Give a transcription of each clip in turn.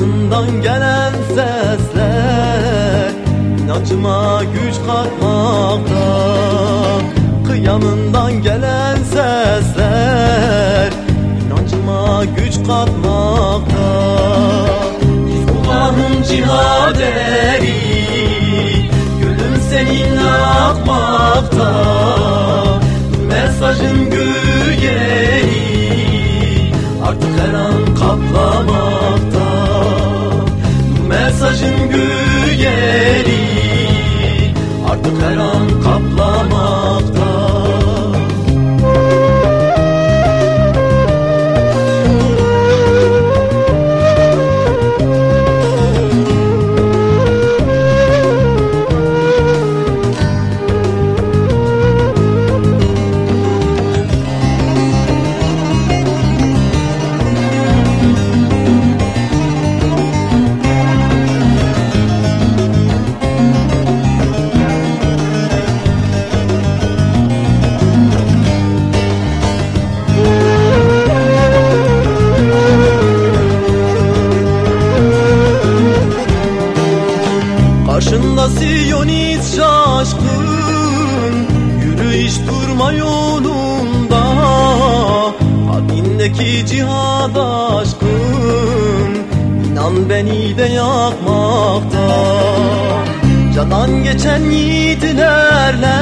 Yanından gelen sesler inancıma güç katmakta. Kıyamından gelen sesler inancıma güç katmakta Mesajın güyeri Artık her an kaplamakta durma yolunda Kalbindeki cihad aşkın. İnan beni de yakmakta. Canan geçen yiğitlerle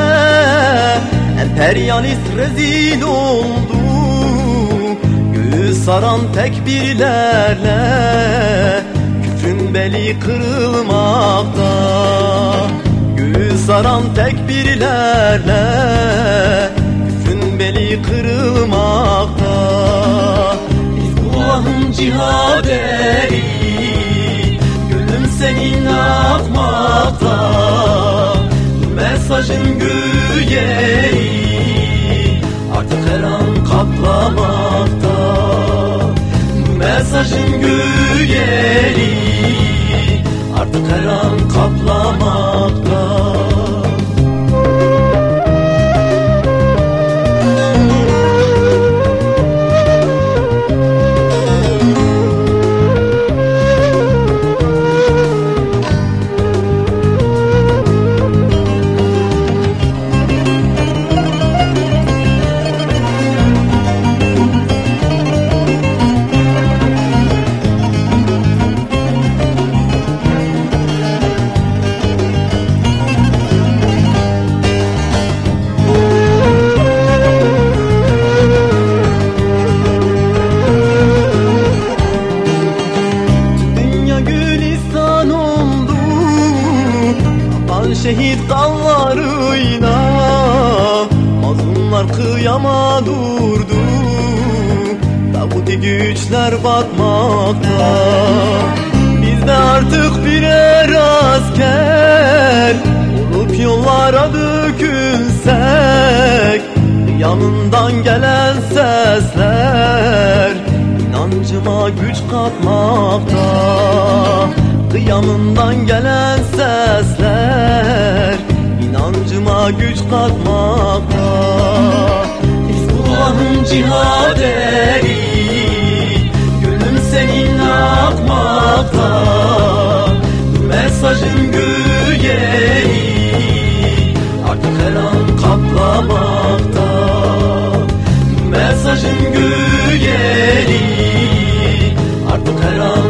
Emperyalist rezil oldu. Göğü saran tekbirlerle Küfrün beli kırılmakta Göğü saran tekbirlerle Küfrün beli kırılmakta. Hizbullah'ın cihad eri Gönlüm seninle akmakta Mesajın güyeri Artık her an kaplamakta. Mesajın güyeri Artık her an kaplamakta Akan şehit kanlarıyla Mazlumlar kıyama durdu. Tabuti güçler batmakta. Biz de artık birer asker. Olup yollara dökülsek Yanından gelen sesler inancıma güç katmakta Kıyamından gelen sesler inancıma güç katmakta. Hizbullah'ın cihad eri Gönlüm seninle akmakta Bu mesajın güyeri Artık her an kaplamakta. Bu mesajın güyeri Artık her an